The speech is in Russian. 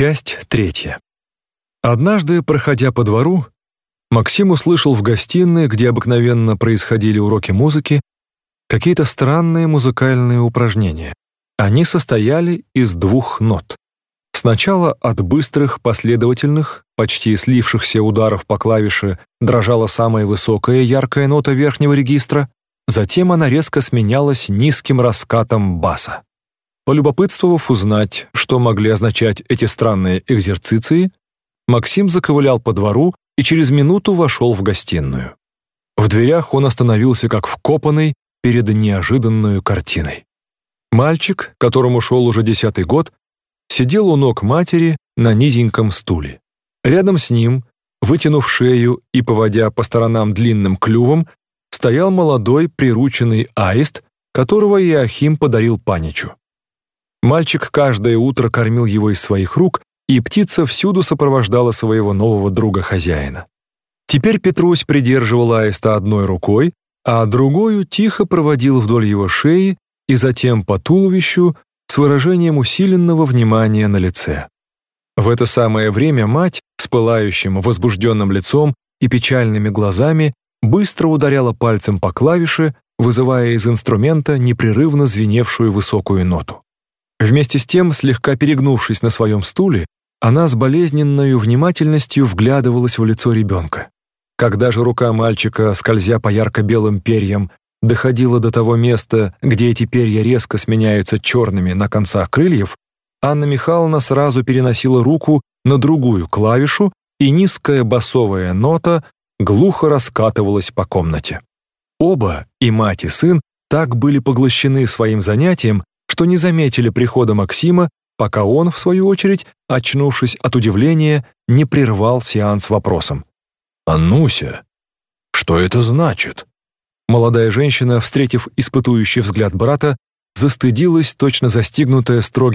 Часть третья. Однажды, проходя по двору, Максим услышал в гостиной, где обыкновенно происходили уроки музыки, какие-то странные музыкальные упражнения. Они состояли из двух нот. Сначала от быстрых, последовательных, почти слившихся ударов по клавише дрожала самая высокая яркая нота верхнего регистра, затем она резко сменялась низким раскатом баса. Полюбопытствовав узнать, что могли означать эти странные экзерциции, Максим заковылял по двору и через минуту вошел в гостиную. В дверях он остановился как вкопанный перед неожиданной картиной. Мальчик, которому шел уже десятый год, сидел у ног матери на низеньком стуле. Рядом с ним, вытянув шею и поводя по сторонам длинным клювом, стоял молодой прирученный аист, которого Иохим подарил Паничу. Мальчик каждое утро кормил его из своих рук, и птица всюду сопровождала своего нового друга-хозяина. Теперь Петрусь придерживал аиста одной рукой, а другую тихо проводил вдоль его шеи и затем по туловищу с выражением усиленного внимания на лице. В это самое время мать с пылающим, возбужденным лицом и печальными глазами быстро ударяла пальцем по клавише, вызывая из инструмента непрерывно звеневшую высокую ноту. Вместе с тем, слегка перегнувшись на своем стуле, она с болезненной внимательностью вглядывалась в лицо ребенка. Когда же рука мальчика, скользя по ярко-белым перьям, доходила до того места, где эти перья резко сменяются черными на концах крыльев, Анна Михайловна сразу переносила руку на другую клавишу, и низкая басовая нота глухо раскатывалась по комнате. Оба, и мать, и сын, так были поглощены своим занятием, что не заметили прихода Максима, пока он, в свою очередь, очнувшись от удивления, не прервал сеанс вопросом. «Ануся, что это значит?» Молодая женщина, встретив испытующий взгляд брата, застыдилась, точно застигнутая строгим